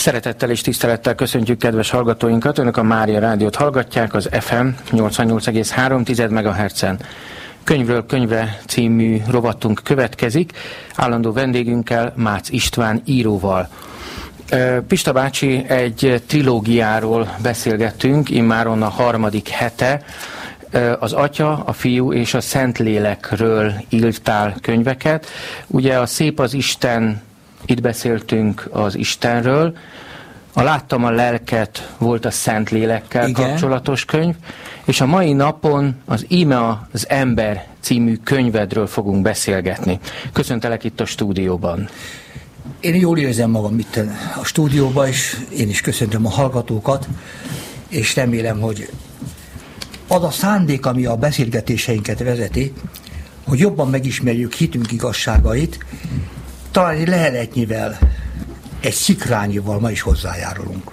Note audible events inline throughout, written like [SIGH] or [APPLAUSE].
Szeretettel és tisztelettel köszöntjük kedves hallgatóinkat. Önök a Mária Rádiót hallgatják az FM 88,3 MHz-en. Könyvről könyvre című rovatunk következik. Állandó vendégünkkel, Mácz István íróval. Pista bácsi, egy trilógiáról beszélgettünk, immáron a harmadik hete. Az Atya, a Fiú és a Szentlélekről írtál könyveket. Ugye a Szép az Isten itt beszéltünk az Istenről, a Láttam a lelket volt a Szent Lélekkel Igen. kapcsolatos könyv, és a mai napon az Íme az ember című könyvedről fogunk beszélgetni. Köszöntelek itt a stúdióban. Én jól érzem magam itt a stúdióban, és én is köszöntöm a hallgatókat, és remélem, hogy az a szándék, ami a beszélgetéseinket vezeti, hogy jobban megismerjük hitünk igazságait, talán egy leheletnyivel, egy szikrányival ma is hozzájárulunk.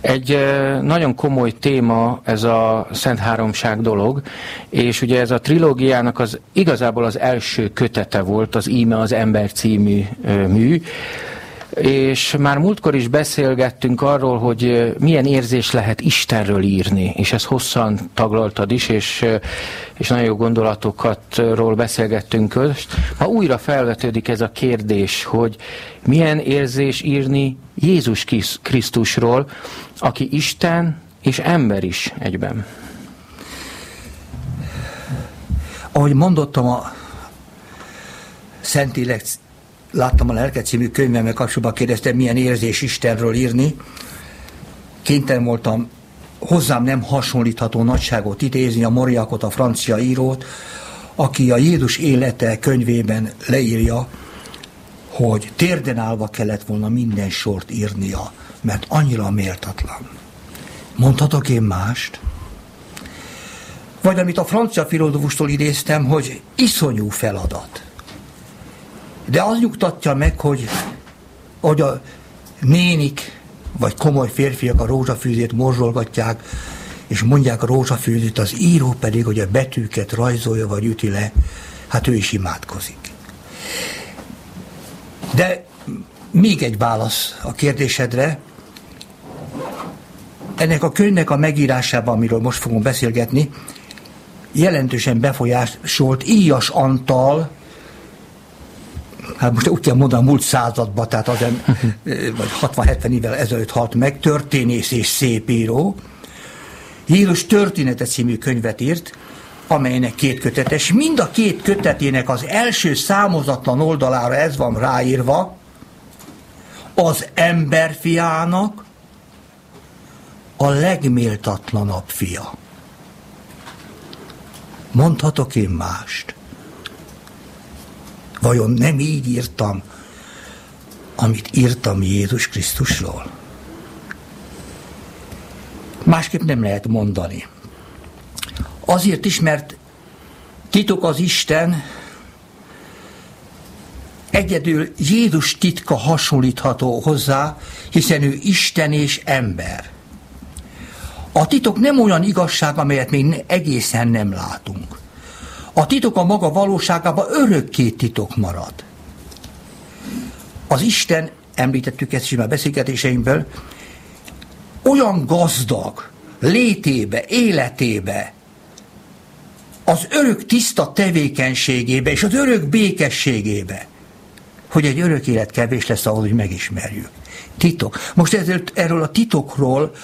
Egy nagyon komoly téma ez a Szent Háromság dolog, és ugye ez a trilógiának az igazából az első kötete volt, az Íme az ember című mű, és már múltkor is beszélgettünk arról, hogy milyen érzés lehet Istenről írni, és ezt hosszan taglaltad is, és, és nagyon jó gondolatokatról beszélgettünk most. Ma újra felvetődik ez a kérdés, hogy milyen érzés írni Jézus Krisztusról, aki Isten és ember is egyben. Ahogy mondottam, a Szentlélek láttam a Lelke című könyvemmel kapcsolatban kérdeztem, milyen érzés Istenről írni. Kénytelen voltam hozzám nem hasonlítható nagyságot idézni, a Moriakot, a francia írót, aki a Jézus élete könyvében leírja, hogy térden állva kellett volna minden sort írnia, mert annyira méltatlan. Mondhatok én mást? Vagy amit a francia filozófustól idéztem, hogy iszonyú feladat. De az nyugtatja meg, hogy, hogy a nénik, vagy komoly férfiak a rózsafűzét morzsolgatják, és mondják a rózsafűzét, az író pedig, hogy a betűket rajzolja, vagy üti le, hát ő is imádkozik. De még egy válasz a kérdésedre. Ennek a könyvnek a megírásában, amiről most fogunk beszélgetni, jelentősen befolyásolt Íjas Antal, hát most úgy kell mondani, a múlt században, tehát az, [LAUGHS] vagy 60-70 évvel ezelőtt halt meg, történész és szépíró. Jézus története című könyvet írt, amelynek két kötetes. Mind a két kötetének az első számozatlan oldalára ez van ráírva, az emberfiának a legméltatlanabb fia. Mondhatok én mást? Vajon nem így írtam, amit írtam Jézus Krisztusról? Másképp nem lehet mondani. Azért is, mert titok az Isten, egyedül Jézus titka hasonlítható hozzá, hiszen ő Isten és ember. A titok nem olyan igazság, amelyet még egészen nem látunk. A titok a maga valóságában örökké titok marad. Az Isten, említettük ezt is a beszélgetéseinkből, olyan gazdag létébe, életébe, az örök tiszta tevékenységébe és az örök békességébe, hogy egy örök élet kevés lesz ahhoz, hogy megismerjük. Titok. Most ezzel, erről a titokról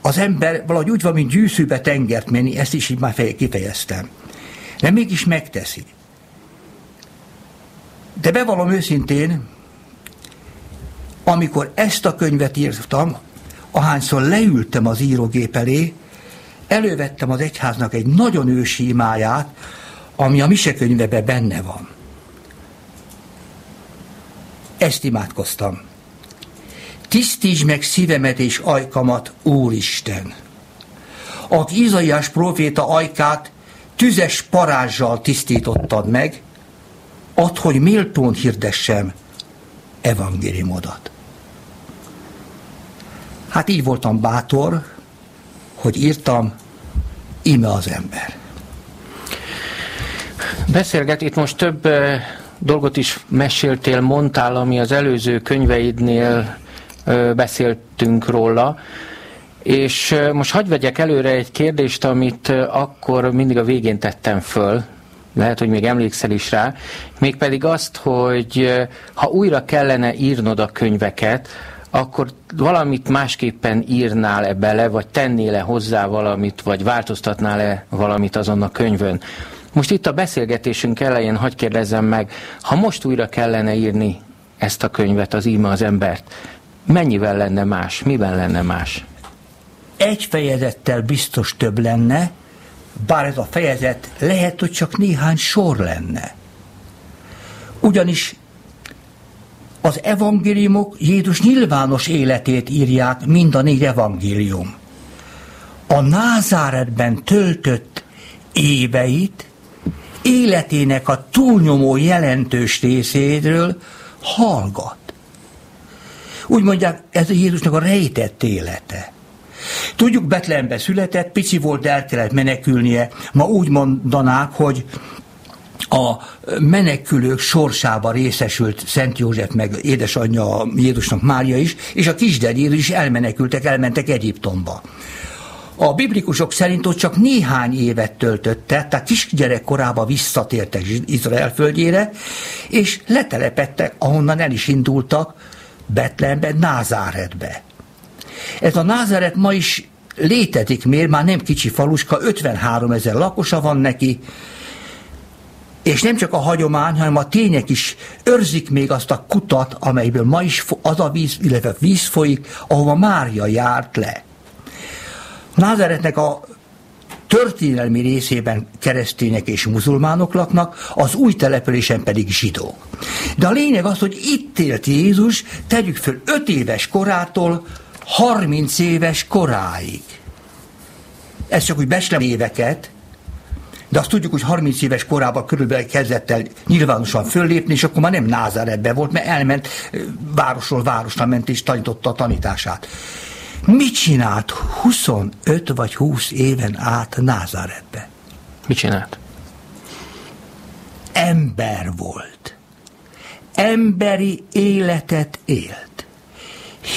az ember valahogy úgy van, mint gyűszűbe tengert menni, ezt is így már kifejeztem. De mégis megteszi. De bevallom őszintén, amikor ezt a könyvet írtam, ahányszor leültem az írógép elé, elővettem az egyháznak egy nagyon ősi imáját, ami a mise könyvebe benne van. Ezt imádkoztam. Tisztíts meg szívemet és ajkamat, Úristen! Aki Izaiás proféta ajkát tüzes parázsal tisztítottad meg, add, hogy méltón hirdessem evangéliumodat. Hát így voltam bátor, hogy írtam, ime az ember. Beszélget, itt most több dolgot is meséltél, mondtál, ami az előző könyveidnél beszéltünk róla, és most hagyj vegyek előre egy kérdést, amit akkor mindig a végén tettem föl, lehet, hogy még emlékszel is rá, mégpedig azt, hogy ha újra kellene írnod a könyveket, akkor valamit másképpen írnál-e bele, vagy tennél-e hozzá valamit, vagy változtatnál-e valamit azon a könyvön. Most itt a beszélgetésünk elején hagy kérdezzem meg, ha most újra kellene írni ezt a könyvet, az íme az embert, mennyivel lenne más, miben lenne más? Egy fejezettel biztos több lenne, bár ez a fejezet lehet, hogy csak néhány sor lenne. Ugyanis az evangéliumok Jézus nyilvános életét írják, mind a négy evangélium. A Názáretben töltött éveit, életének a túlnyomó jelentős részéről hallgat. Úgy mondják, ez a Jézusnak a rejtett élete. Tudjuk, Betlehembe született, pici volt, de el kellett menekülnie. Ma úgy mondanák, hogy a menekülők sorsába részesült Szent József meg édesanyja Jézusnak Mária is, és a Jézus is elmenekültek, elmentek Egyiptomba. A biblikusok szerint ott csak néhány évet töltötte, tehát kisgyerek korába visszatértek Izrael földjére, és letelepettek, ahonnan el is indultak, Betlehembe, Názáretbe. Ez a Názáret ma is létezik, miért már nem kicsi faluska, 53 ezer lakosa van neki, és nem csak a hagyomány, hanem a tények is őrzik még azt a kutat, amelyből ma is az a víz, illetve víz folyik, ahova Mária járt le. Názáretnek a történelmi részében keresztények és muzulmánok laknak, az új településen pedig zsidók. De a lényeg az, hogy itt élt Jézus, tegyük föl 5 éves korától 30 éves koráig. Ez csak úgy beslem éveket, de azt tudjuk, hogy 30 éves korában körülbelül kezdett el nyilvánosan föllépni, és akkor már nem Názáretben volt, mert elment városról városra ment és tanította a tanítását. Mit csinált 25 vagy 20 éven át Názáretbe? Mit csinált? Ember volt. Emberi életet élt.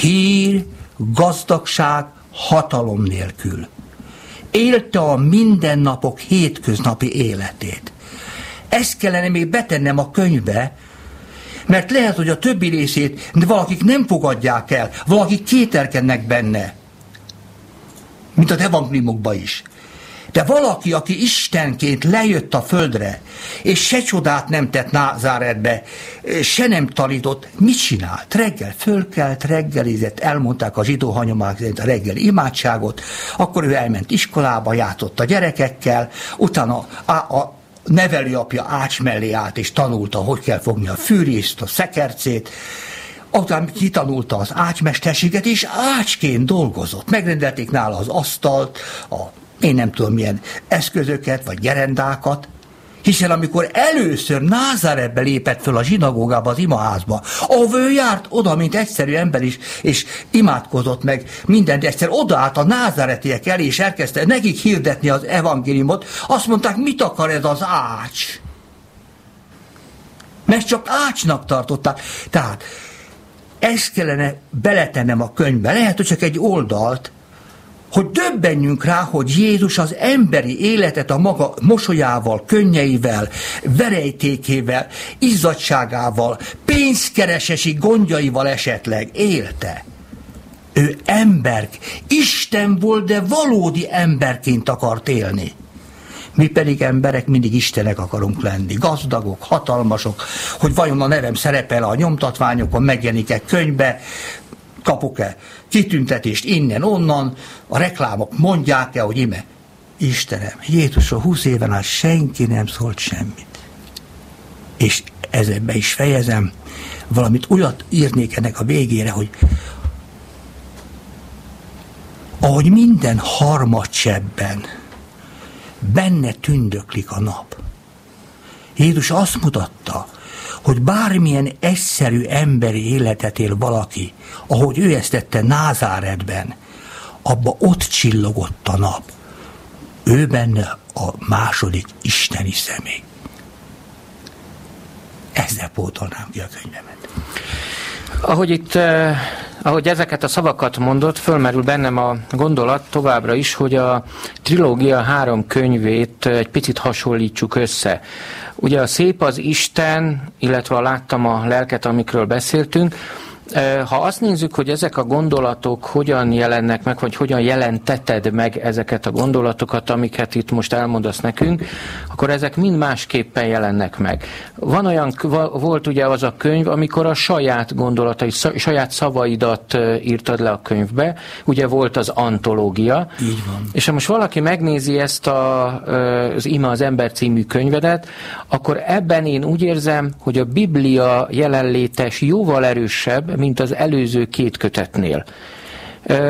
Hír, gazdagság, hatalom nélkül. Élte a mindennapok hétköznapi életét. Ezt kellene még betennem a könyvbe, mert lehet, hogy a többi részét valakik nem fogadják el, valakik kételkednek benne. Mint az evangéliumokban is. De valaki, aki Istenként lejött a földre, és se csodát nem tett Názáretbe, se nem tanított, mit csinált? Reggel fölkelt, reggelizett, elmondták a zsidó hanyomák szerint a reggel imádságot, akkor ő elment iskolába, játszott a gyerekekkel, utána a, a nevelőapja ács mellé állt, és tanulta, hogy kell fogni a fűrészt, a szekercét, azután kitanulta az ácsmesterséget, és ácsként dolgozott. Megrendelték nála az asztalt, a én nem tudom milyen eszközöket, vagy gerendákat, hiszen amikor először Názáretbe lépett föl a zsinagógába, az imaházba, ahol ő járt oda, mint egyszerű ember is, és imádkozott meg mindent, egyszer odaállt a názáretiek elé, és elkezdte nekik hirdetni az evangéliumot, azt mondták, mit akar ez az ács? Mert csak ácsnak tartották. Tehát ezt kellene beletennem a könyvbe. Lehet, hogy csak egy oldalt, hogy döbbenjünk rá, hogy Jézus az emberi életet a maga mosolyával, könnyeivel, verejtékével, izzadságával, pénzkeresesi gondjaival esetleg élte. Ő ember, Isten volt, de valódi emberként akart élni. Mi pedig emberek mindig Istenek akarunk lenni, gazdagok, hatalmasok, hogy vajon a nevem szerepel a nyomtatványokon, megjelenik-e könyvbe, kapok-e kitüntetést innen-onnan, a reklámok mondják-e, hogy ime, Istenem, Jézusról 20 éven át senki nem szólt semmit. És ezzel be is fejezem, valamit olyat írnék ennek a végére, hogy ahogy minden harmadsebben benne tündöklik a nap. Jézus azt mutatta, hogy bármilyen egyszerű emberi életet él valaki, ahogy ő ezt tette Názáretben, abba ott csillogott a nap. Ő benne a második isteni személy. Ezzel pótolnám ki a könyvemet. Ahogy itt, eh, ahogy ezeket a szavakat mondott, fölmerül bennem a gondolat továbbra is, hogy a trilógia három könyvét egy picit hasonlítsuk össze. Ugye a szép az Isten, illetve a láttam a lelket, amikről beszéltünk, ha azt nézzük, hogy ezek a gondolatok hogyan jelennek meg, vagy hogyan jelenteted meg ezeket a gondolatokat, amiket itt most elmondasz nekünk, akkor ezek mind másképpen jelennek meg. Van olyan, volt ugye az a könyv, amikor a saját gondolatai, saját szavaidat írtad le a könyvbe, ugye volt az antológia. Így van. És ha most valaki megnézi ezt a, az Ima az ember című könyvedet, akkor ebben én úgy érzem, hogy a Biblia jelenlétes jóval erősebb, mint az előző két kötetnél.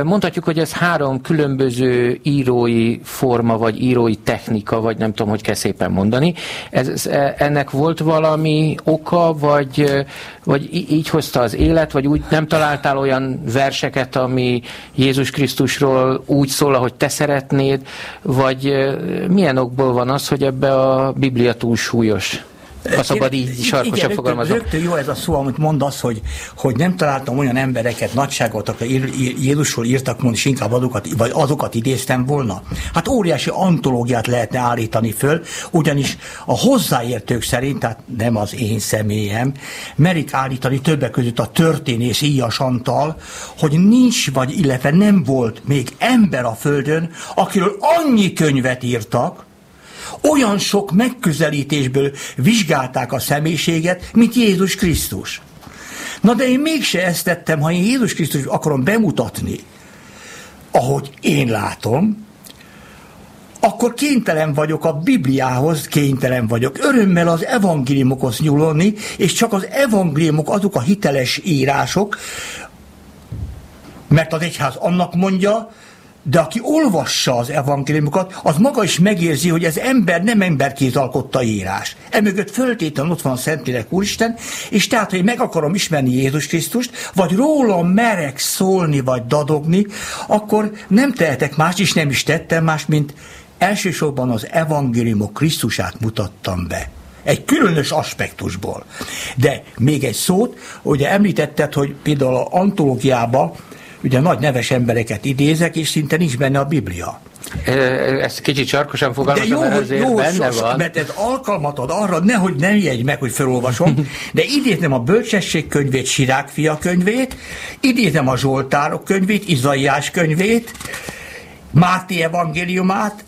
Mondhatjuk, hogy ez három különböző írói forma, vagy írói technika, vagy nem tudom, hogy kell szépen mondani. Ez, e, ennek volt valami oka, vagy, vagy így hozta az élet, vagy úgy nem találtál olyan verseket, ami Jézus Krisztusról úgy szól, ahogy te szeretnéd, vagy milyen okból van az, hogy ebbe a Biblia túl súlyos? A szabad így sarkosabb fogalmazom. Rögtön jó ez a szó, amit mondasz, hogy, hogy nem találtam olyan embereket, nagyságot, akik Jézusról írtak volna, és inkább azokat, vagy azokat idéztem volna. Hát óriási antológiát lehetne állítani föl, ugyanis a hozzáértők szerint, tehát nem az én személyem, merik állítani többek között a történész Íjas Antal, hogy nincs, vagy illetve nem volt még ember a földön, akiről annyi könyvet írtak, olyan sok megközelítésből vizsgálták a személyiséget, mint Jézus Krisztus. Na de én mégse ezt tettem, ha én Jézus Krisztus akarom bemutatni, ahogy én látom, akkor kénytelen vagyok a Bibliához, kénytelen vagyok örömmel az evangéliumokhoz nyúlni, és csak az evangéliumok azok a hiteles írások, mert az egyház annak mondja, de aki olvassa az evangéliumokat, az maga is megérzi, hogy ez ember nem emberkéz alkotta írás. Emögött föltétlenül ott van Szentlélek Úristen, és tehát, hogy meg akarom ismerni Jézus Krisztust, vagy róla merek szólni, vagy dadogni, akkor nem tehetek más, és nem is tettem más, mint elsősorban az evangéliumok Krisztusát mutattam be egy különös aspektusból. De még egy szót, ugye említetted, hogy például a antológiába ugye nagy neves embereket idézek, és szinte nincs benne a Biblia. Ezt kicsit sarkosan fogalmazom, de jó, azért jó, benne sos, van. Mert ez alkalmat ad arra, nehogy nem jegy meg, hogy felolvasom, de idézem a bölcsesség könyvét, Sirák fia könyvét, idézem a Zsoltárok könyvét, Izaiás könyvét, Máté evangéliumát,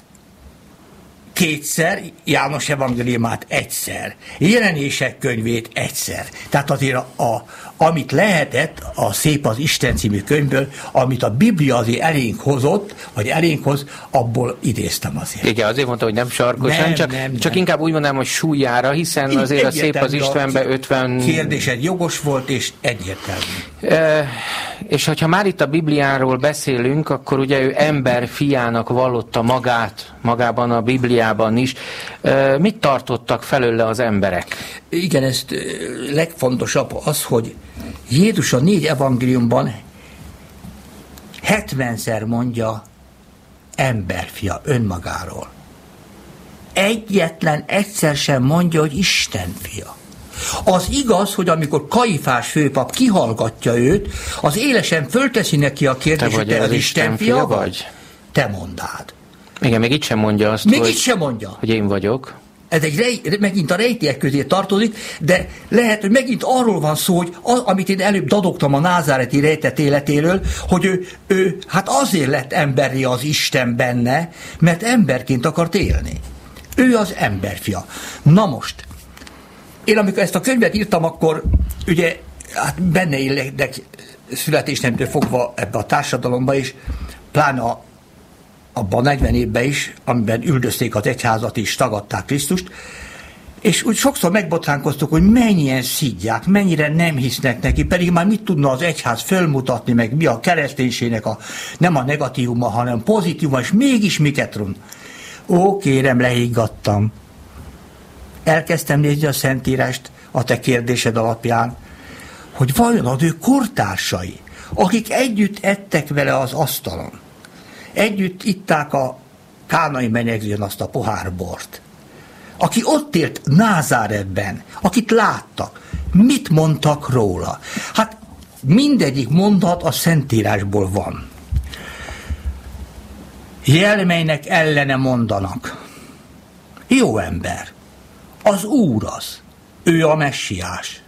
kétszer, János evangéliumát egyszer, jelenések könyvét egyszer. Tehát azért a, a, amit lehetett a Szép az Isten című könyvből, amit a Biblia azért elénk hozott, vagy elénk hoz, abból idéztem azért. Igen, azért mondta, hogy nem sarkosan, nem, csak, nem, csak nem. inkább úgy mondanám, hogy súlyára, hiszen Itt azért a Szép az Istenbe 50... Kérdésed jogos volt, és egyértelmű. E, és hogyha már itt a Bibliáról beszélünk, akkor ugye ő ember fiának vallotta magát, magában a Bibliában is. E, mit tartottak felőle az emberek? Igen, ez legfontosabb az, hogy Jézus a négy evangéliumban 70-szer mondja emberfia önmagáról. Egyetlen egyszer sem mondja, hogy Isten fia. Az igaz, hogy amikor Kaifás főpap kihallgatja őt, az élesen fölteszi neki a kérdést, te, vagy te az Isten fia vagy? Te mondád. Igen, még itt sem mondja azt, még hogy, itt sem mondja. hogy én vagyok ez egy rej, megint a rejtélyek közé tartozik, de lehet, hogy megint arról van szó, hogy az, amit én előbb dadogtam a názáreti rejtett életéről, hogy ő, ő hát azért lett emberi az Isten benne, mert emberként akart élni. Ő az emberfia. Na most, én amikor ezt a könyvet írtam, akkor ugye hát benne élek születésnemtől fogva ebbe a társadalomba is, pláne a abban a 40 évben is, amiben üldözték az egyházat és tagadták Krisztust, és úgy sokszor megbotránkoztuk, hogy mennyien szidják, mennyire nem hisznek neki, pedig már mit tudna az egyház fölmutatni, meg mi a kereszténységnek a, nem a negatívuma, hanem pozitívuma, és mégis miket rund. Ó, kérem, lehiggadtam. Elkezdtem nézni a Szentírást a te kérdésed alapján, hogy vajon az ő kortársai, akik együtt ettek vele az asztalon, Együtt itták a kánai menyegzőn azt a pohár bort. Aki ott élt Názáretben, akit láttak, mit mondtak róla? Hát mindegyik mondat a Szentírásból van. Jelmeinek ellene mondanak. Jó ember. Az Úr az. Ő a messiás.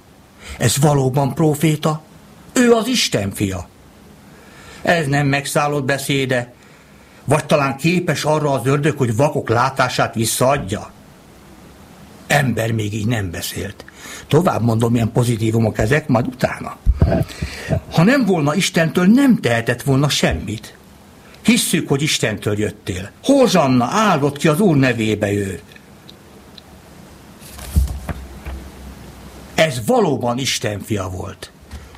Ez valóban proféta? Ő az Isten fia. Ez nem megszállott beszéde, vagy talán képes arra az ördög, hogy vakok látását visszaadja? Ember még így nem beszélt. Tovább mondom, milyen pozitívumok ezek, majd utána. Ha nem volna Istentől, nem tehetett volna semmit. Hisszük, hogy Istentől jöttél. Hozsanna, áldott ki az Úr nevébe ő. Ez valóban Isten fia volt.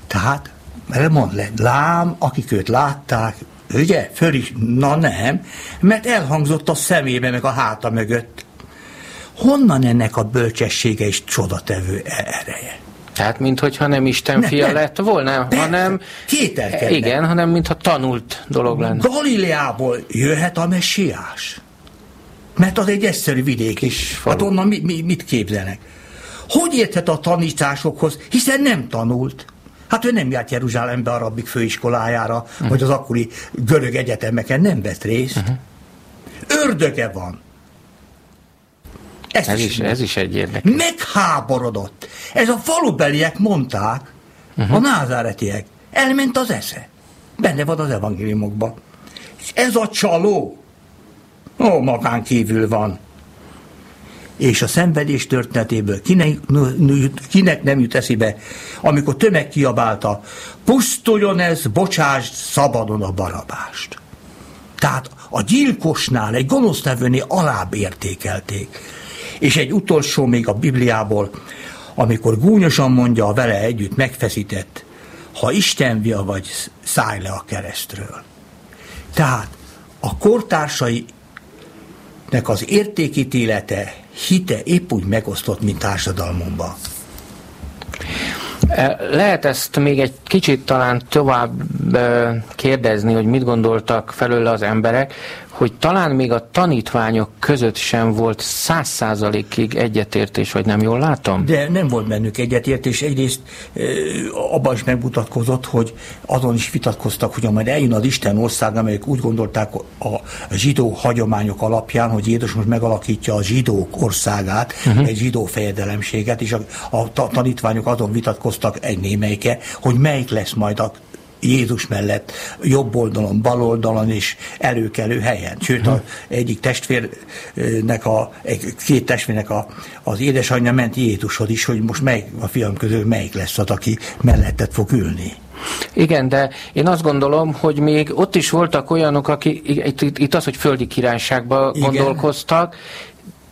Tehát, mert mond le, lám, akik őt látták, ugye, föl is, na nem, mert elhangzott a szemébe, meg a háta mögött. Honnan ennek a bölcsessége és csodatevő e- ereje? Tehát, mintha nem Isten fia nem, lett volna, persze, hanem... Kételkednek. Igen, hanem mintha tanult dolog lenne. Galileából jöhet a messiás. Mert az egy egyszerű vidék is. Hát onnan mi, mi, mit képzelnek? Hogy érthet a tanításokhoz, hiszen nem tanult? Hát ő nem járt Jeruzsálembe a rabbik főiskolájára, uh-huh. vagy az akkori görög egyetemeken nem vett részt. Uh-huh. Ördöge van. Ezt ez, is, ez is egy érdekes. Megháborodott. Ez a falubeliek mondták, uh-huh. a názáretiek. Elment az esze. Benne van az evangéliumokban. Ez a csaló, ó, magán kívül van. És a szenvedés történetéből kinek, kinek nem jut eszébe, amikor tömeg kiabálta, pusztuljon ez, bocsást szabadon a barabást. Tehát a gyilkosnál, egy gonosztevőnél alább értékelték. És egy utolsó még a Bibliából, amikor gúnyosan mondja a vele együtt megfeszített, ha Isten via vagy, szállj le a keresztről. Tehát a kortársai az értékítélete, hite épp úgy megosztott, mint társadalmunkban. E, lehet ezt még egy kicsit talán tovább kérdezni, hogy mit gondoltak felőle az emberek, hogy talán még a tanítványok között sem volt száz százalékig egyetértés, vagy nem jól látom? De nem volt bennük egyetértés. Egyrészt abban is megmutatkozott, hogy azon is vitatkoztak, hogy majd eljön az Isten ország, amelyek úgy gondolták a zsidó hagyományok alapján, hogy Jézus most megalakítja a zsidók országát, uh-huh. egy zsidó fejedelemséget, és a, a tanítványok azon vitatkoztak egy némelyike, hogy melyik lesz majd a Jézus mellett jobb oldalon, bal oldalon és előkelő helyen. Sőt, a egyik testvérnek, a, két testvérnek a, az édesanyja ment Jézushoz is, hogy most melyik a fiam közül melyik lesz az, aki mellettet fog ülni. Igen, de én azt gondolom, hogy még ott is voltak olyanok, akik itt, itt, itt az, hogy földi királyságba Igen. gondolkoztak,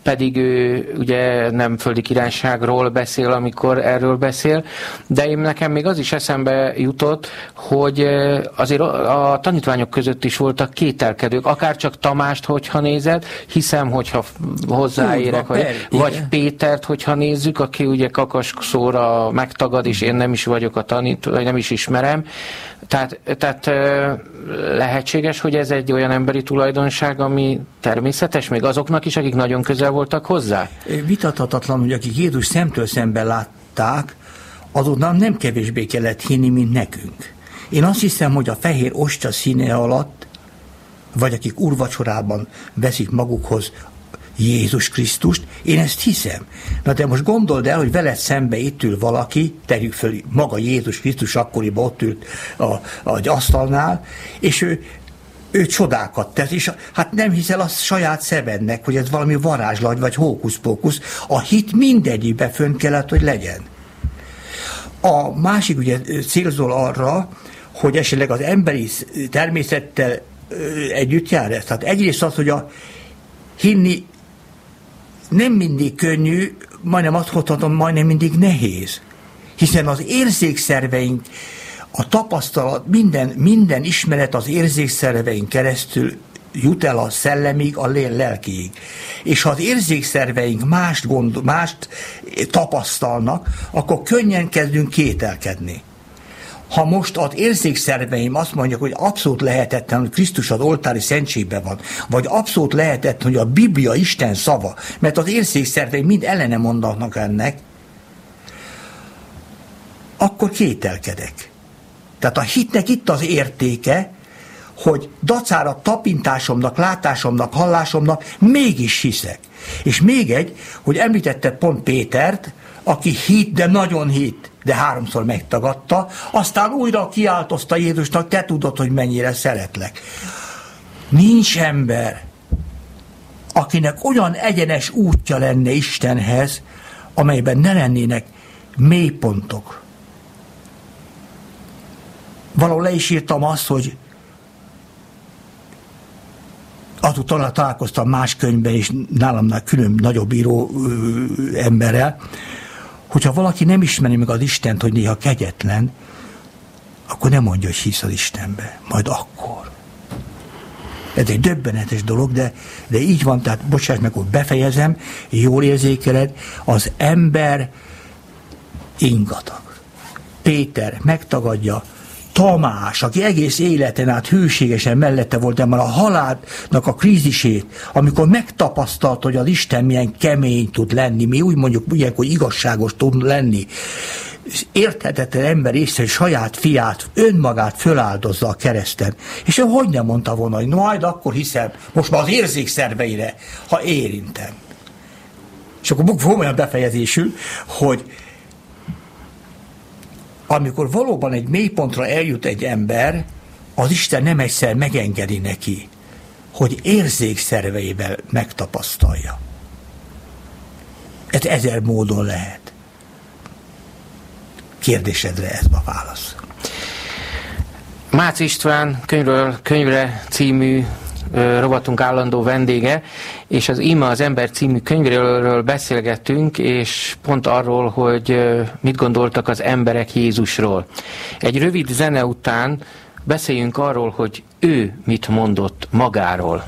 pedig ő ugye nem földi királyságról beszél, amikor erről beszél, de én nekem még az is eszembe jutott, hogy azért a tanítványok között is voltak kételkedők, akár csak Tamást, hogyha nézed, hiszem, hogyha hozzáérek, vagy, vagy Pétert, hogyha nézzük, aki ugye kakas szóra megtagad, és én nem is vagyok a tanít, vagy nem is ismerem, tehát, tehát lehetséges, hogy ez egy olyan emberi tulajdonság, ami természetes, még azoknak is, akik nagyon közel voltak hozzá? Vitathatatlan, hogy akik Jézus szemtől szemben látták, azoknak nem kevésbé kellett hinni, mint nekünk. Én azt hiszem, hogy a fehér ostya színe alatt, vagy akik úrvacsorában veszik magukhoz Jézus Krisztust, én ezt hiszem. Na de most gondold el, hogy veled szembe itt ül valaki, tegyük föl maga Jézus Krisztus akkoriban ott ült a, a asztalnál, és ő ő csodákat tesz, és hát nem hiszel a saját szemednek, hogy ez valami varázslat, vagy hókusz-pókusz. A hit mindegyikbe fönn kellett, hogy legyen. A másik ugye célzol arra, hogy esetleg az emberi természettel együtt jár ez. Tehát egyrészt az, hogy a hinni nem mindig könnyű, majdnem azt mondhatom, majdnem mindig nehéz. Hiszen az érzékszerveink, a tapasztalat, minden, minden ismeret az érzékszerveink keresztül jut el a szellemig, a lelkiig. És ha az érzékszerveink mást, gond, mást tapasztalnak, akkor könnyen kezdünk kételkedni. Ha most az érzékszerveim azt mondják, hogy abszolút lehetetlen, hogy Krisztus az oltári szentségben van, vagy abszolút lehetetlen, hogy a Biblia Isten szava, mert az érzékszerveim mind ellene mondanak ennek, akkor kételkedek. Tehát a hitnek itt az értéke, hogy dacára tapintásomnak, látásomnak, hallásomnak mégis hiszek. És még egy, hogy említette pont Pétert, aki hit, de nagyon hit, de háromszor megtagadta, aztán újra kiáltozta Jézusnak, te tudod, hogy mennyire szeretlek. Nincs ember, akinek olyan egyenes útja lenne Istenhez, amelyben ne lennének mélypontok. Valahol le is írtam azt, hogy azután találkoztam más könyvben, és nálamnál külön nagyobb író ö, emberrel, hogyha valaki nem ismeri meg az Istent, hogy néha kegyetlen, akkor nem mondja, hogy hisz az Istenbe. Majd akkor. Ez egy döbbenetes dolog, de, de így van, tehát bocsáss meg, hogy befejezem, jól érzékeled, az ember ingatag. Péter megtagadja, Tamás, aki egész életen át hűségesen mellette volt, de már a halálnak a krízisét, amikor megtapasztalt, hogy az Isten milyen kemény tud lenni, mi úgy mondjuk, hogy igazságos tud lenni, érthetetlen ember észre, hogy saját fiát, önmagát föláldozza a kereszten. És ő hogy nem mondta volna, hogy majd akkor hiszem, most már az érzékszerveire, ha érintem. És akkor olyan befejezésül, hogy amikor valóban egy mélypontra eljut egy ember, az Isten nem egyszer megengedi neki, hogy érzékszerveivel megtapasztalja. Ez ezer módon lehet. Kérdésedre ez a válasz. Mácz István könyvről könyvre című rovatunk állandó vendége, és az Ima az ember című könyvről beszélgettünk, és pont arról, hogy mit gondoltak az emberek Jézusról. Egy rövid zene után beszéljünk arról, hogy ő mit mondott magáról.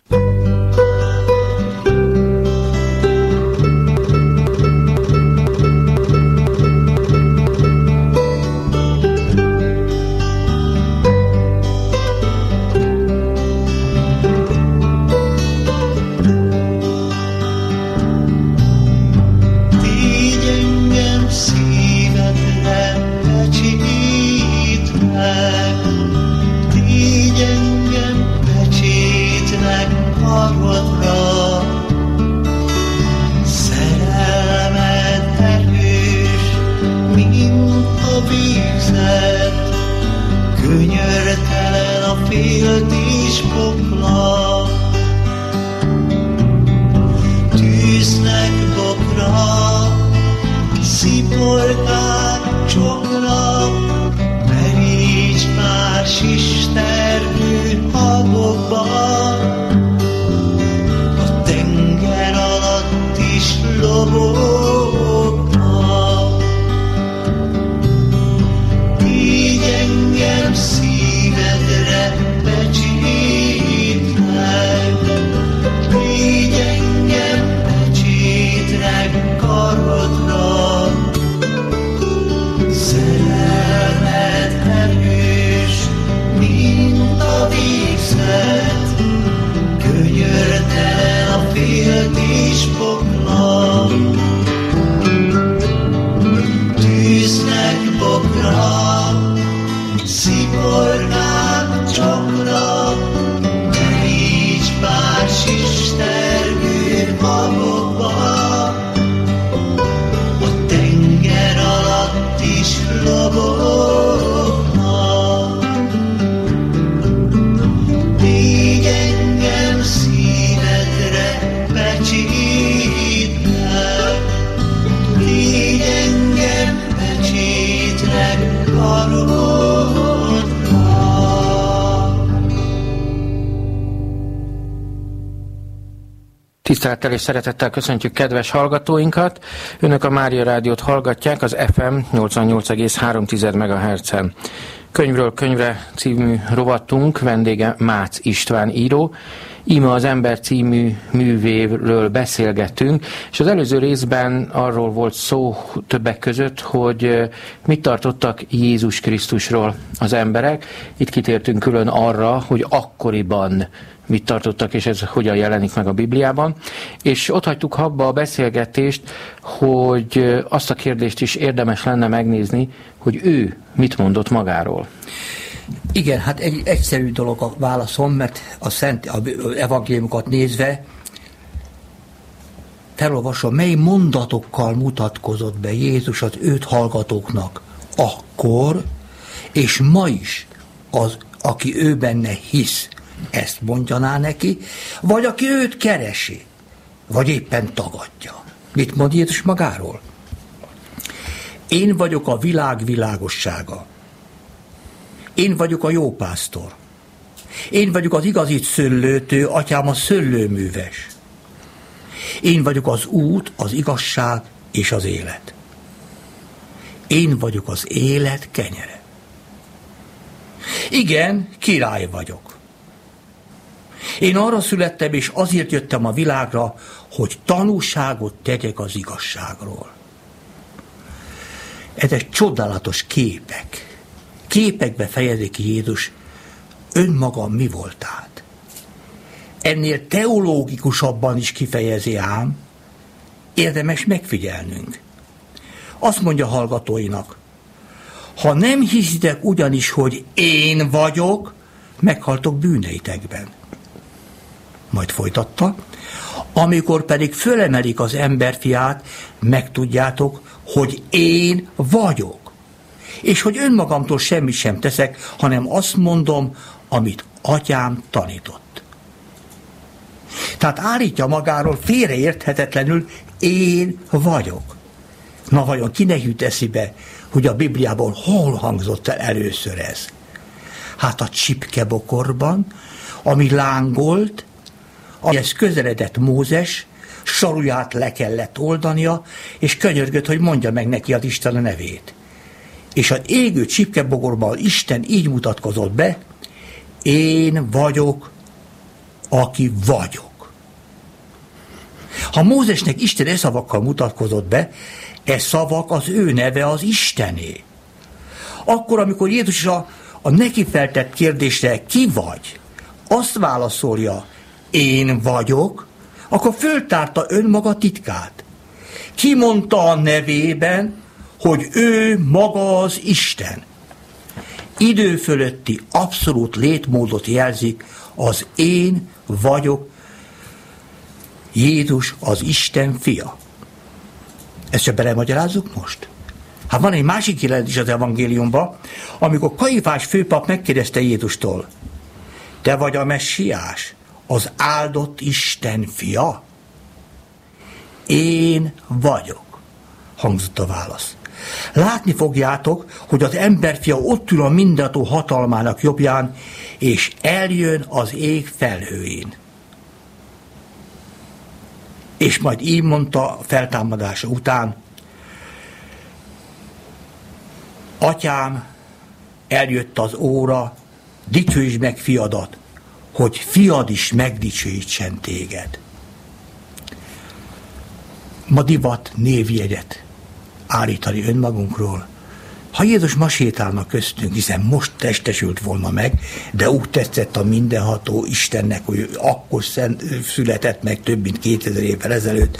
Tisztelettel és szeretettel köszöntjük kedves hallgatóinkat. Önök a Mária Rádiót hallgatják az FM 88,3 MHz-en. Könyvről könyvre című rovatunk vendége Mácz István író, Íme az ember című művéről beszélgetünk, és az előző részben arról volt szó többek között, hogy mit tartottak Jézus Krisztusról az emberek. Itt kitértünk külön arra, hogy akkoriban mit tartottak, és ez hogyan jelenik meg a Bibliában. És ott hagytuk abba a beszélgetést, hogy azt a kérdést is érdemes lenne megnézni, hogy ő mit mondott magáról. Igen, hát egy egyszerű dolog a válaszom, mert a szent a evangéliumokat nézve felolvasom, mely mondatokkal mutatkozott be Jézus az őt hallgatóknak akkor, és ma is az, aki ő benne hisz, ezt mondjaná neki, vagy aki őt keresi, vagy éppen tagadja. Mit mond Jézus magáról? Én vagyok a világ világossága. Én vagyok a jó pásztor. Én vagyok az igazit szőlőtő, atyám a szőlőműves. Én vagyok az út, az igazság és az élet. Én vagyok az élet kenyere. Igen, király vagyok. Én arra születtem, és azért jöttem a világra, hogy tanúságot tegyek az igazságról. Ezek csodálatos képek. Képekbe fejezik ki Jézus önmaga mi voltát. Ennél teológikusabban is kifejezi ám, érdemes megfigyelnünk. Azt mondja hallgatóinak, ha nem hiszitek ugyanis, hogy én vagyok, meghaltok bűneitekben majd folytatta, amikor pedig fölemelik az emberfiát, megtudjátok, hogy én vagyok. És hogy önmagamtól semmit sem teszek, hanem azt mondom, amit atyám tanított. Tehát állítja magáról félreérthetetlenül, én vagyok. Na vajon kinek jut eszibe, hogy a Bibliából hol hangzott el először ez? Hát a csipkebokorban, ami lángolt, Amihez közeledett Mózes, saruját le kellett oldania, és könyörgött, hogy mondja meg neki az Isten a nevét. És az égő csipkebogorban Isten így mutatkozott be, én vagyok, aki vagyok. Ha Mózesnek Isten e szavakkal mutatkozott be, e szavak az ő neve az Istené. Akkor, amikor Jézus a, a neki feltett kérdésre ki vagy, azt válaszolja, én vagyok, akkor föltárta önmaga titkát. Kimondta a nevében, hogy ő maga az Isten. Idő fölötti abszolút létmódot jelzik, az én vagyok Jézus az Isten fia. Ezt csak belemagyarázzuk most? Hát van egy másik jelent is az evangéliumban, amikor Kaifás főpap megkérdezte Jézustól, te vagy a messiás? Az áldott Isten fia? Én vagyok, hangzott a válasz. Látni fogjátok, hogy az emberfia ott ül a mindenható hatalmának jobbján, és eljön az ég felhőjén. És majd így mondta feltámadása után, Atyám, eljött az óra, dicsőítsd meg fiadat, hogy fiad is megdicsőítsen téged. Ma divat névjegyet állítani önmagunkról. Ha Jézus ma sétálna köztünk, hiszen most testesült volna meg, de úgy tetszett a mindenható Istennek, hogy akkor született meg több mint 2000 évvel ezelőtt,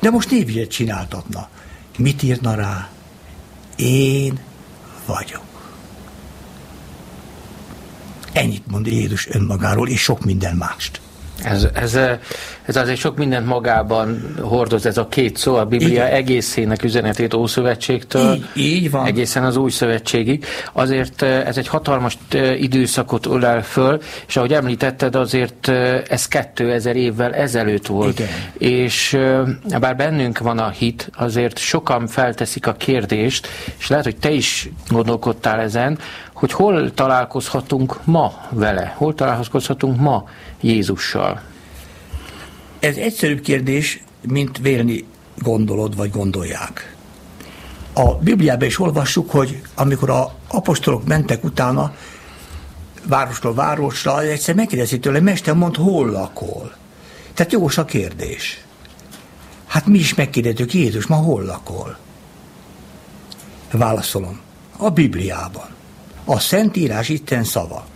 de most névjegyet csináltatna. Mit írna rá? Én vagyok. Ennyit mond Jézus önmagáról, és sok minden mást. Ez, ez, ez azért sok mindent magában hordoz ez a két szó, a Biblia Igen. egészének üzenetét Ószövetségtől így, így van. egészen az Új Szövetségig. Azért ez egy hatalmas időszakot ölel föl, és ahogy említetted, azért ez 2000 évvel ezelőtt volt. Igen. És bár bennünk van a hit, azért sokan felteszik a kérdést, és lehet, hogy te is gondolkodtál ezen, hogy hol találkozhatunk ma vele, hol találkozhatunk ma Jézussal. Ez egyszerűbb kérdés, mint vélni gondolod, vagy gondolják. A Bibliában is olvassuk, hogy amikor a apostolok mentek utána, városról városra, egyszer megkérdezi tőle, Mester, mond, hol lakol? Tehát jogos a kérdés. Hát mi is megkérdezzük, Jézus, ma hol lakol? Válaszolom. A Bibliában. A Szentírás itten szava.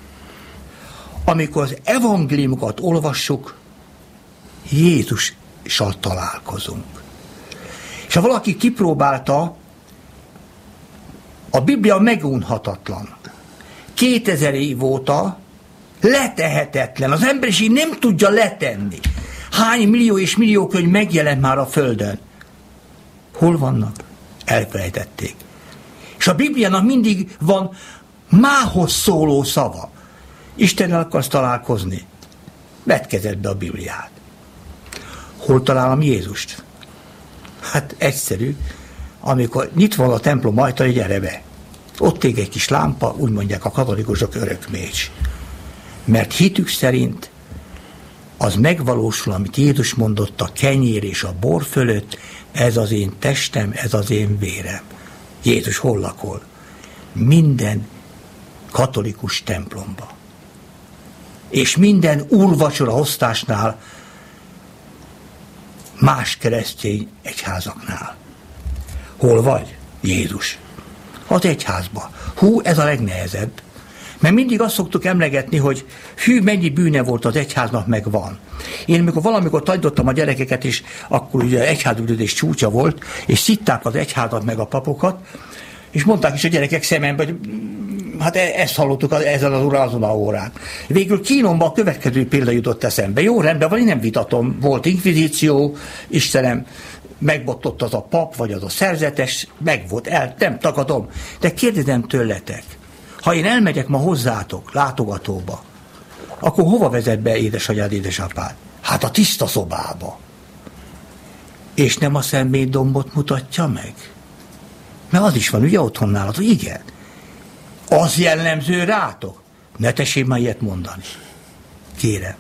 Amikor az evangéliumokat olvassuk, Jézussal találkozunk. És ha valaki kipróbálta, a Biblia megunhatatlan. 2000 év óta letehetetlen. Az emberiség nem tudja letenni. Hány millió és millió könyv megjelent már a Földön? Hol vannak? Elfelejtették. És a Bibliának mindig van mához szóló szava. Istennel akarsz találkozni? Vedd kezedbe a Bibliát. Hol találom Jézust? Hát egyszerű, amikor nyitva van a templom ajtaja, gyere be. Ott ég egy kis lámpa, úgy mondják a katolikusok örökmécs. Mert hitük szerint az megvalósul, amit Jézus mondott a kenyér és a bor fölött, ez az én testem, ez az én vérem. Jézus hol lakol? Minden katolikus templomba. És minden úrvacsora osztásnál, más keresztény egyházaknál. Hol vagy? Jézus. Az egyházba. Hú, ez a legnehezebb. Mert mindig azt szoktuk emlegetni, hogy hű, mennyi bűne volt az egyháznak, meg van. Én amikor valamikor tanítottam a gyerekeket, és akkor ugye egyházüldözés csúcsa volt, és szitták az egyházat meg a papokat, és mondták is a gyerekek szemembe, hogy hát e- ezt hallottuk ezzel az ura azon a órán. Végül kínomban a következő példa jutott eszembe. Jó, rendben van, én nem vitatom. Volt inkvizíció, Istenem, megbottott az a pap, vagy az a szerzetes, meg volt, el, nem tagadom. De kérdezem tőletek, ha én elmegyek ma hozzátok, látogatóba, akkor hova vezet be édesanyád, édesapád? Hát a tiszta szobába. És nem a dombot mutatja meg? Mert az is van, ugye otthon nálad, igen. Az jellemző rátok. Ne tessék már ilyet mondani. Kérem.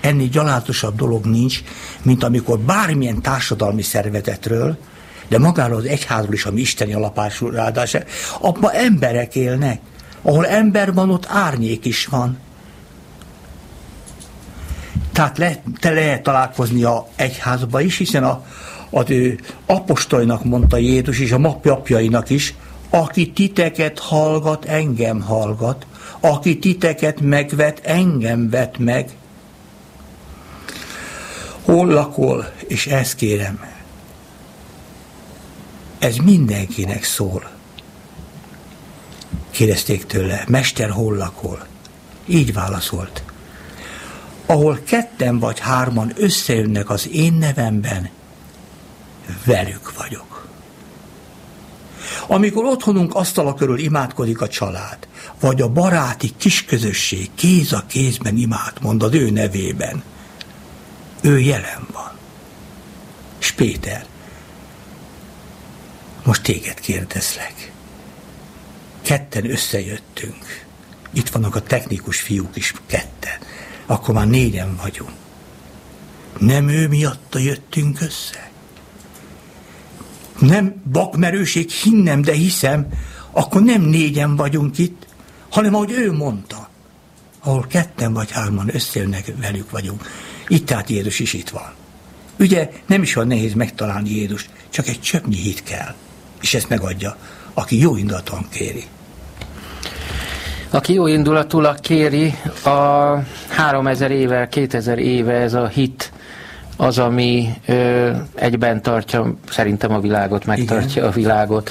Ennél gyalázatosabb dolog nincs, mint amikor bármilyen társadalmi szervezetről, de magáról az egyházról is, ami isteni alapású ráadásul, abban emberek élnek. Ahol ember van, ott árnyék is van. Tehát le, te lehet találkozni a egyházba is, hiszen a, az ő apostolnak mondta Jézus, és a mapjapjainak is, aki titeket hallgat, engem hallgat, aki titeket megvet, engem vet meg. Hol lakol, és ezt kérem, ez mindenkinek szól. Kérdezték tőle, Mester, hol lakol? Így válaszolt. Ahol ketten vagy hárman összejönnek az én nevemben, velük vagyok. Amikor otthonunk asztala körül imádkodik a család, vagy a baráti kisközösség kéz a kézben imád, mond az ő nevében, ő jelen van. És Péter, most téged kérdezlek. Ketten összejöttünk. Itt vannak a technikus fiúk is ketten. Akkor már négyen vagyunk. Nem ő miatta jöttünk össze? Nem bakmerőség hinnem, de hiszem, akkor nem négyen vagyunk itt, hanem ahogy ő mondta, ahol ketten vagy hárman összejönnek, velük vagyunk. Itt tehát Jézus is itt van. Ugye nem is van nehéz megtalálni Jézus, csak egy csöpnyi hit kell, és ezt megadja, aki jó indulaton kéri. Aki jó indulatulag kéri, a 3000 éve, 2000 éve ez a hit az, ami ö, egyben tartja szerintem a világot, megtartja Igen. a világot,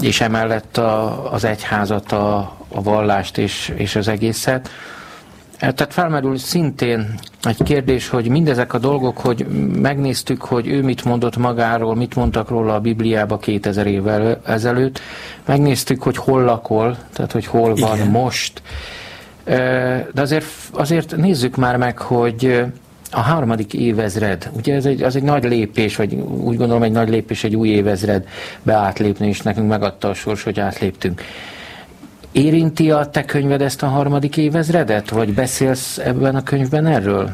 és emellett a, az egyházat, a, a vallást és, és az egészet. Tehát felmerül szintén egy kérdés, hogy mindezek a dolgok, hogy megnéztük, hogy ő mit mondott magáról, mit mondtak róla a Bibliába 2000 évvel ezelőtt, megnéztük, hogy hol lakol, tehát hogy hol van Igen. most. De azért, azért nézzük már meg, hogy a harmadik évezred, ugye ez egy, az egy nagy lépés, vagy úgy gondolom egy nagy lépés egy új évezred beátlépni, és nekünk megadta a sors, hogy átléptünk. Érinti a te könyved ezt a harmadik évezredet, vagy beszélsz ebben a könyvben erről?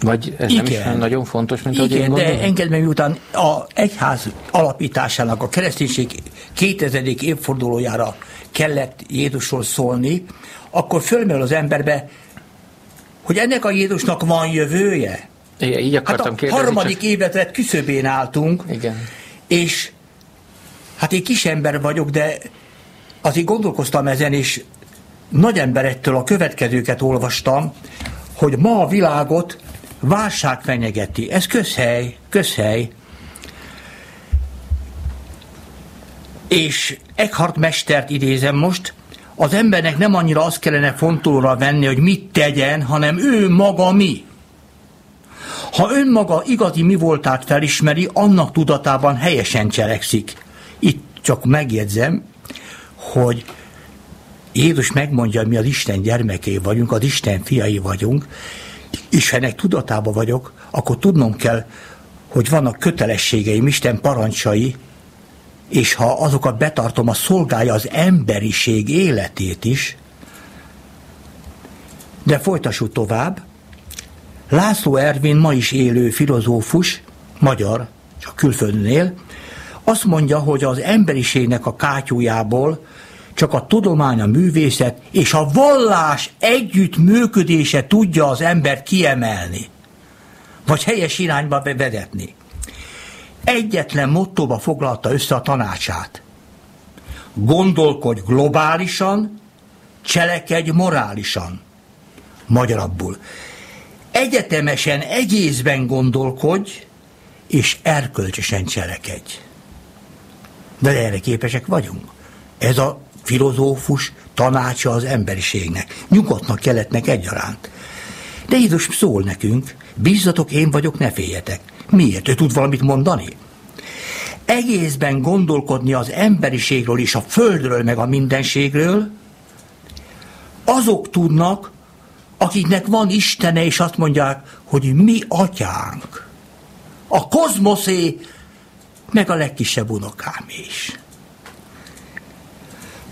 Vagy ez Igen. nem is nagyon fontos, mint ahogy Igen, de engedd meg, miután a egyház alapításának a kereszténység 2000. évfordulójára kellett Jézusról szólni, akkor fölmerül az emberbe, hogy ennek a Jézusnak van jövője. Igen, így akartam hát a kérdezni, harmadik csak... évetre küszöbén álltunk, Igen. és hát én kis ember vagyok, de azért gondolkoztam ezen, és nagy emberektől a következőket olvastam, hogy ma a világot válság fenyegeti. Ez közhely, közhely. És Eckhart mestert idézem most, az embernek nem annyira azt kellene fontolóra venni, hogy mit tegyen, hanem ő maga mi. Ha önmaga igazi mi voltát felismeri, annak tudatában helyesen cselekszik. Itt csak megjegyzem, hogy Jézus megmondja, hogy mi az Isten gyermekei vagyunk, az Isten fiai vagyunk, és ha ennek tudatában vagyok, akkor tudnom kell, hogy vannak kötelességeim, Isten parancsai, és ha azokat betartom, a szolgálja az emberiség életét is. De folytassuk tovább. László Ervin ma is élő filozófus, magyar, csak külföldön él, azt mondja, hogy az emberiségnek a kátyújából csak a tudomány, a művészet és a vallás együtt működése tudja az embert kiemelni, vagy helyes irányba bevezetni. Egyetlen mottóba foglalta össze a tanácsát. Gondolkodj globálisan, cselekedj morálisan. Magyarabbul. Egyetemesen, egészben gondolkodj, és erkölcsösen cselekedj. De erre képesek vagyunk. Ez a filozófus tanácsa az emberiségnek. Nyugodtnak keletnek egyaránt. De Jézus szól nekünk, bízzatok, én vagyok, ne féljetek. Miért? Ő tud valamit mondani? Egészben gondolkodni az emberiségről és a földről, meg a mindenségről, azok tudnak, akiknek van Istene, és azt mondják, hogy mi atyánk. A kozmoszé, meg a legkisebb unokám is.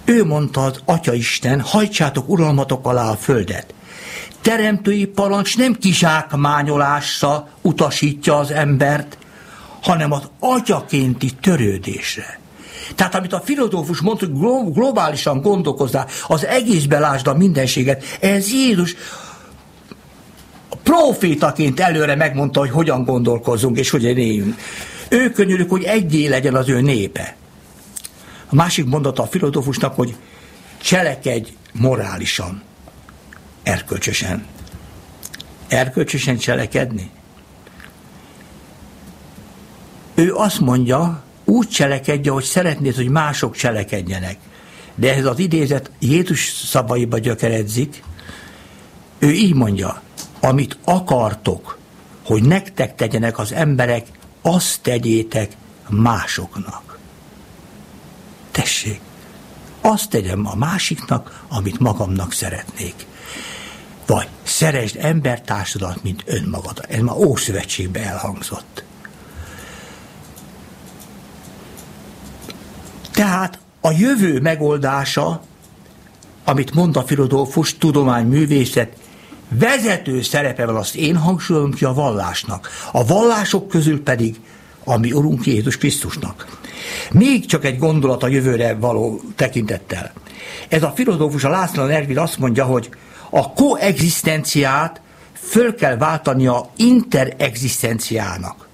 Ő mondta az Atya Isten, hajtsátok uralmatok alá a földet. Teremtői parancs nem kizsákmányolásra utasítja az embert, hanem az atyakénti törődésre. Tehát amit a filozófus mondta, hogy globálisan gondolkozzál, az egész belásd a mindenséget, ez Jézus profétaként előre megmondta, hogy hogyan gondolkozzunk és hogyan éljünk. Ő könyörük, hogy egyé legyen az ő népe. A másik mondata a filozófusnak, hogy cselekedj morálisan, erkölcsösen. Erkölcsösen cselekedni? Ő azt mondja, úgy cselekedje, hogy szeretnéd, hogy mások cselekedjenek. De ez az idézet Jézus szavaiba gyökeredzik. Ő így mondja, amit akartok, hogy nektek tegyenek az emberek, azt tegyétek másoknak. Tessék, azt tegyem a másiknak, amit magamnak szeretnék. Vagy szeresd embertársadat, mint önmagad. Ez már Ószövetségben elhangzott. Tehát a jövő megoldása, amit mond a filozófus, tudományművészet, vezető szerepe van, azt én hangsúlyozom ki a vallásnak. A vallások közül pedig a mi Urunk Jézus Krisztusnak. Még csak egy gondolat a jövőre való tekintettel. Ez a filozófus, a László Ervin azt mondja, hogy a koexisztenciát föl kell váltani a interexisztenciának.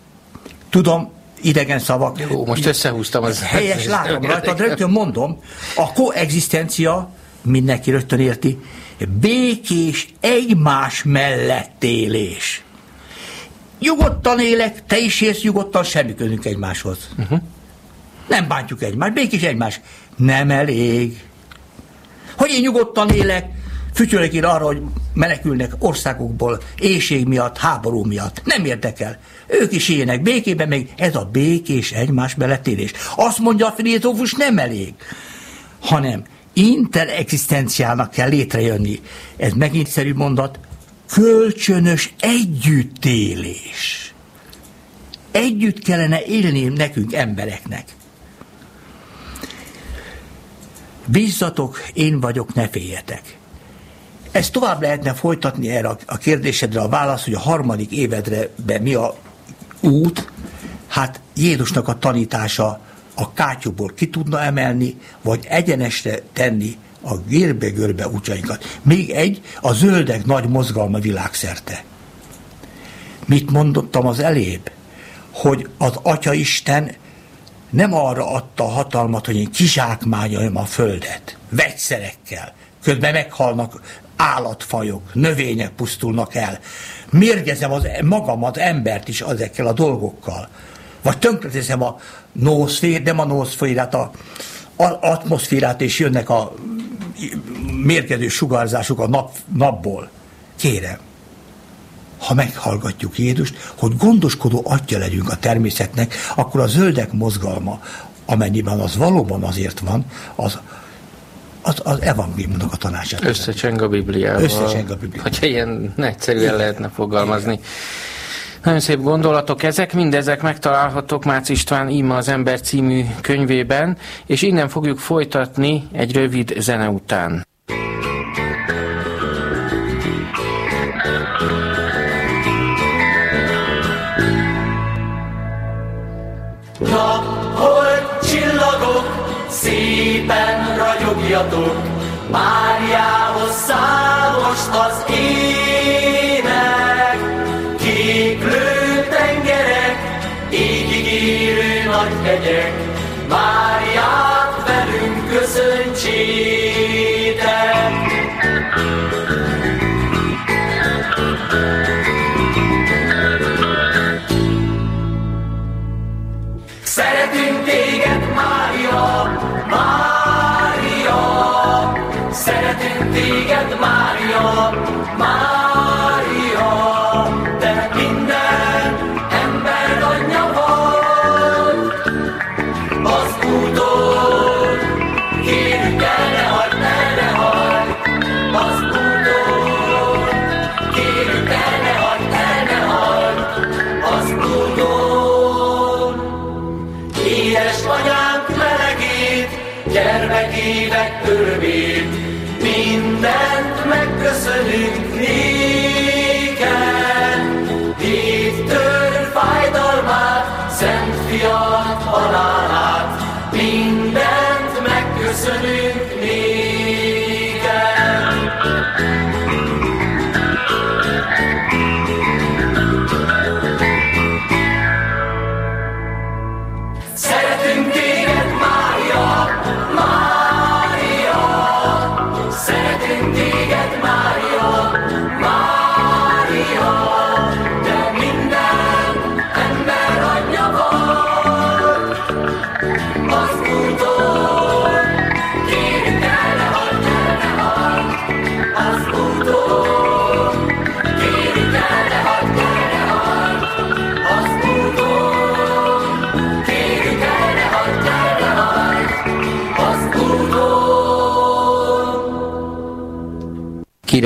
Tudom, idegen szavak. Jó, most összehúztam az. Helyes, látom rajta, rögtön mondom. A koexisztencia, mindenki rögtön érti, békés egymás mellett élés. Nyugodtan élek, te is élsz nyugodtan, semmi közünk egymáshoz. Uh-huh. Nem bántjuk egymást, békés egymás. Nem elég. Hogy én nyugodtan élek, fütyölök én arra, hogy menekülnek országokból éjség miatt, háború miatt. Nem érdekel. Ők is élnek békében, még ez a békés egymás beletérés. Azt mondja a filozófus, nem elég, hanem interexisztenciának kell létrejönni. Ez megint szerű mondat, kölcsönös együttélés. Együtt kellene élni nekünk embereknek. Bízzatok, én vagyok, ne féljetek. Ezt tovább lehetne folytatni erre a kérdésedre a válasz, hogy a harmadik évedre be mi a út, hát Jézusnak a tanítása a kátyúból ki tudna emelni, vagy egyenesre tenni a gérbe-görbe útjainkat. Még egy, a zöldek nagy mozgalma világszerte. Mit mondottam az elébb? Hogy az Atya Isten nem arra adta a hatalmat, hogy én kizsákmányoljam a földet, vegyszerekkel, közben meghalnak állatfajok, növények pusztulnak el. Mérgezem az, magamat, embert is ezekkel a dolgokkal. Vagy tönkreteszem a nószfér, nem a nószférát, a, a atmoszférát, és jönnek a mérgező sugárzások a nap, napból. Kérem, ha meghallgatjuk Jézust, hogy gondoskodó atya legyünk a természetnek, akkor a zöldek mozgalma, amennyiben az valóban azért van, az az, az evangéliumnak a tanácsát. Összecseng a Bibliával. Összecseng a Bibliával. Hogyha ilyen egyszerűen lehetne fogalmazni. Igen. Nagyon szép gondolatok ezek, mindezek megtalálhatók Mácz István Ima az ember című könyvében, és innen fogjuk folytatni egy rövid zene után. szépen ragyogjatok, Máriához száll most az ének. Kéklő tengerek, égig érő nagy hegyek, Máriát velünk köszöntsétek. Szeretünk téged, Mária, Mária, szeretünk téged, Mária, Mária,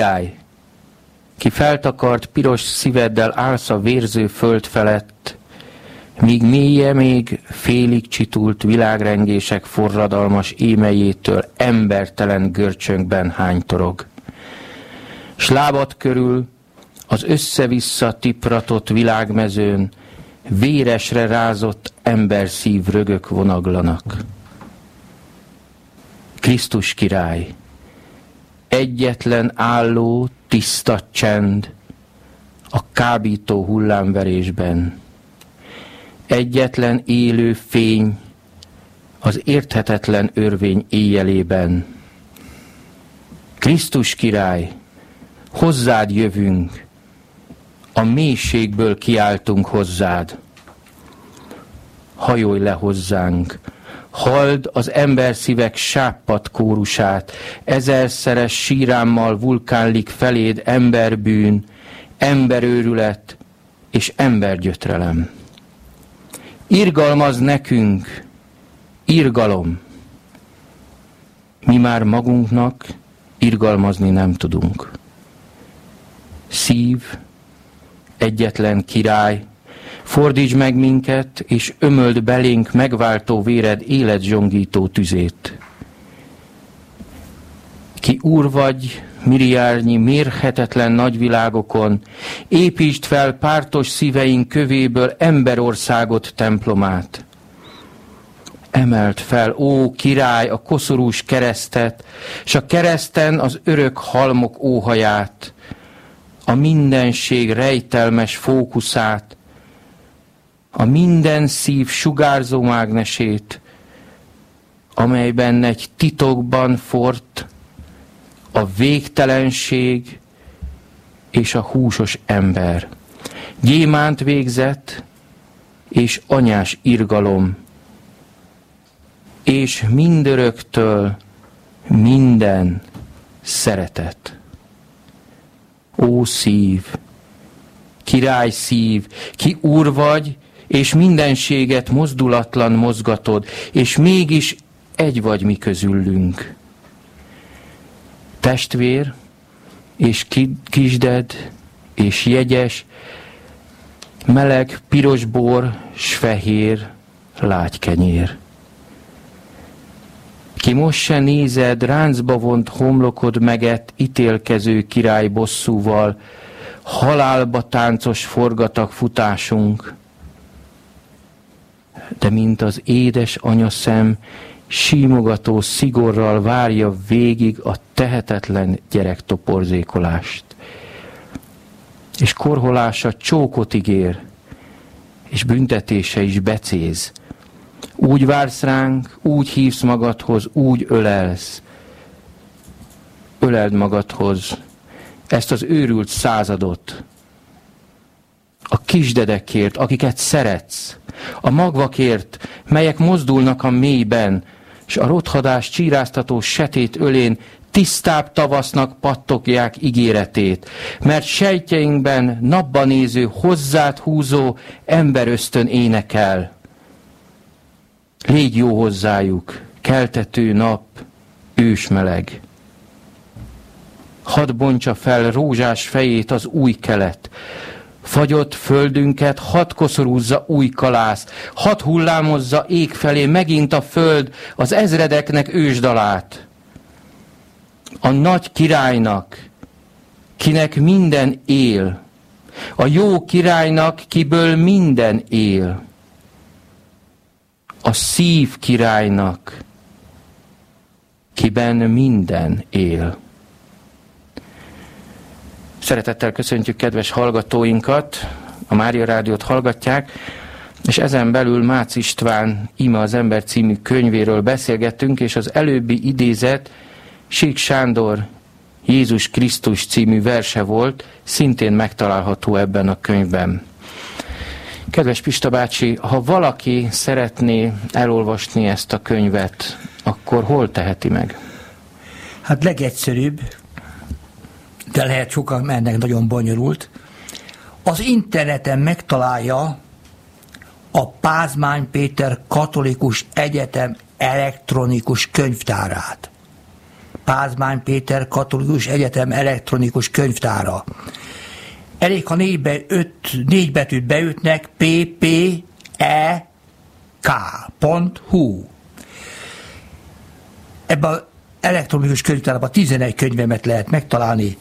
Király, ki feltakart piros szíveddel állsz a vérző föld felett, míg mélye még félig csitult világrengések forradalmas émejétől embertelen görcsönkben hánytorog. S lábad körül az össze-vissza tipratott világmezőn véresre rázott emberszív rögök vonaglanak. Krisztus király, egyetlen álló, tiszta csend a kábító hullámverésben. Egyetlen élő fény az érthetetlen örvény éjjelében. Krisztus király, hozzád jövünk, a mélységből kiáltunk hozzád. Hajolj le hozzánk, Hald az ember szívek sáppat kórusát, ezerszeres sírámmal vulkánlik feléd emberbűn, emberőrület és embergyötrelem. Irgalmaz nekünk, irgalom. Mi már magunknak irgalmazni nem tudunk. Szív, egyetlen király, Fordíts meg minket, és ömöld belénk megváltó véred életzsongító tüzét. Ki úr vagy, miriárnyi mérhetetlen nagyvilágokon, építsd fel pártos szíveink kövéből emberországot templomát. emelt fel, ó király, a koszorús keresztet, és a kereszten az örök halmok óhaját, a mindenség rejtelmes fókuszát, a minden szív sugárzó mágnesét, amelyben egy titokban fort a végtelenség és a húsos ember. Gyémánt végzett, és anyás irgalom, és mindöröktől minden szeretet. Ó szív, király szív, ki úr vagy, és mindenséget mozdulatlan mozgatod, és mégis egy vagy mi közülünk. Testvér, és kisded, és jegyes, meleg, piros bor, s fehér, lágykenyér. Ki most se nézed, ráncba vont homlokod meget, ítélkező király bosszúval, halálba táncos forgatak futásunk, de mint az édes anyaszem, símogató szigorral várja végig a tehetetlen gyerek toporzékolást. És korholása csókot ígér, és büntetése is becéz. Úgy vársz ránk, úgy hívsz magadhoz, úgy ölelsz. Öleld magadhoz ezt az őrült századot, a kisdedekért, akiket szeretsz, a magvakért, melyek mozdulnak a mélyben, és a rothadás csíráztató setét ölén tisztább tavasznak pattogják ígéretét, mert sejtjeinkben napban néző, hozzád húzó emberösztön énekel. Légy jó hozzájuk, keltető nap, ősmeleg. Hadd bontsa fel rózsás fejét az új kelet, fagyott földünket, hadd koszorúzza új kalász, hadd hullámozza ég felé megint a föld az ezredeknek ősdalát. A nagy királynak, kinek minden él, a jó királynak, kiből minden él, a szív királynak, kiben minden él. Szeretettel köszöntjük kedves hallgatóinkat, a Mária Rádiót hallgatják, és ezen belül Mácz István Ime az ember című könyvéről beszélgettünk, és az előbbi idézet Sík Sándor Jézus Krisztus című verse volt, szintén megtalálható ebben a könyvben. Kedves Pista bácsi, ha valaki szeretné elolvasni ezt a könyvet, akkor hol teheti meg? Hát legegyszerűbb, de lehet sokan mennek nagyon bonyolult. Az interneten megtalálja a Pázmány Péter Katolikus Egyetem elektronikus könyvtárát. Pázmány Péter Katolikus Egyetem elektronikus könyvtára. Elég, ha négybe, öt, négy betűt beütnek, p p e k.hu. Ebben az elektronikus könyvtárban 11 könyvemet lehet megtalálni,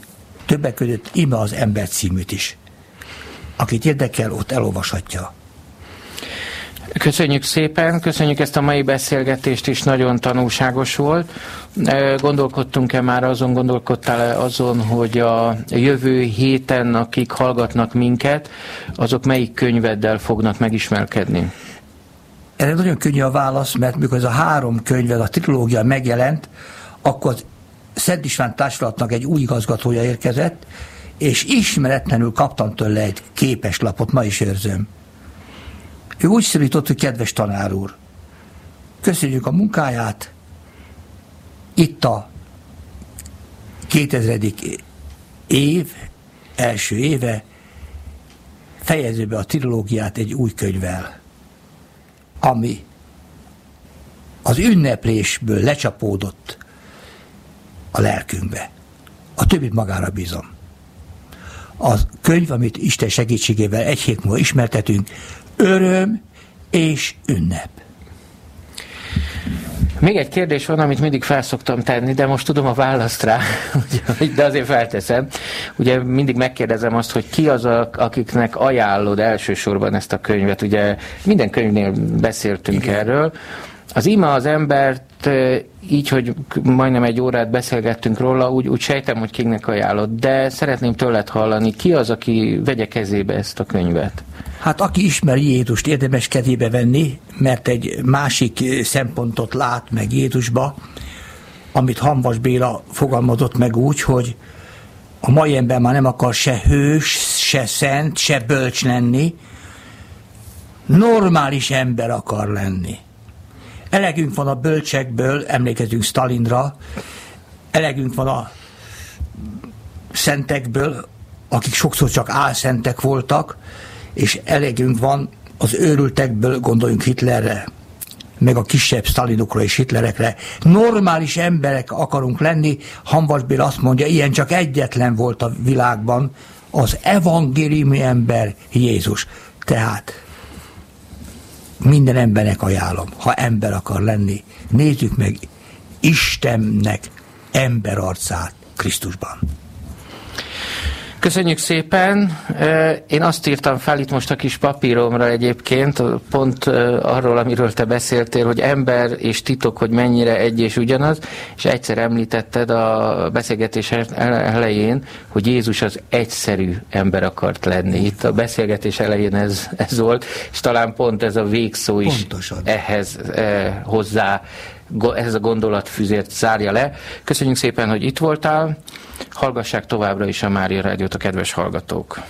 többek között ime az ember címűt is. Akit érdekel, ott elolvashatja. Köszönjük szépen, köszönjük ezt a mai beszélgetést is, nagyon tanulságos volt. Gondolkodtunk-e már azon, gondolkodtál-e azon, hogy a jövő héten, akik hallgatnak minket, azok melyik könyveddel fognak megismerkedni? Erre nagyon könnyű a válasz, mert mikor ez a három könyved, a trilógia megjelent, akkor az Szent István Társulatnak egy új igazgatója érkezett, és ismeretlenül kaptam tőle egy képeslapot, ma is őrzöm. Ő úgy szólított, hogy kedves tanár úr, köszönjük a munkáját, itt a 2000. év, első éve, fejező be a trilógiát egy új könyvvel, ami az ünneplésből lecsapódott a lelkünkbe. A többit magára bízom. A könyv, amit Isten segítségével egy hét múlva ismertetünk, öröm és ünnep. Még egy kérdés van, amit mindig felszoktam tenni, de most tudom a választ rá, [LAUGHS] de azért felteszem. Ugye mindig megkérdezem azt, hogy ki az, akiknek ajánlod elsősorban ezt a könyvet. Ugye minden könyvnél beszéltünk Igen. erről. Az ima az embert így, hogy majdnem egy órát beszélgettünk róla, úgy, úgy sejtem, hogy kiknek ajánlott, de szeretném tőled hallani, ki az, aki vegye kezébe ezt a könyvet? Hát aki ismeri Jézust, érdemes kezébe venni, mert egy másik szempontot lát meg Jézusba, amit Hamvas Béla fogalmazott meg úgy, hogy a mai ember már nem akar se hős, se szent, se bölcs lenni, normális ember akar lenni. Elegünk van a bölcsekből, emlékezünk Stalinra, elegünk van a szentekből, akik sokszor csak álszentek voltak, és elegünk van az őrültekből, gondoljunk Hitlerre, meg a kisebb Stalinokra és Hitlerekre. Normális emberek akarunk lenni, Hanvas Bél azt mondja, ilyen csak egyetlen volt a világban, az evangéliumi ember Jézus. Tehát minden embernek ajánlom, ha ember akar lenni, nézzük meg Istennek ember arcát Krisztusban. Köszönjük szépen. Én azt írtam fel itt most a kis papíromra egyébként, pont arról, amiről te beszéltél, hogy ember és titok, hogy mennyire egy és ugyanaz, és egyszer említetted a beszélgetés elején, hogy Jézus az egyszerű ember akart lenni. Itt a beszélgetés elején ez, ez volt, és talán pont ez a végszó is Pontosan. ehhez eh, hozzá ez a gondolatfüzért zárja le. Köszönjük szépen, hogy itt voltál. Hallgassák továbbra is a Mária Rádiót a kedves hallgatók.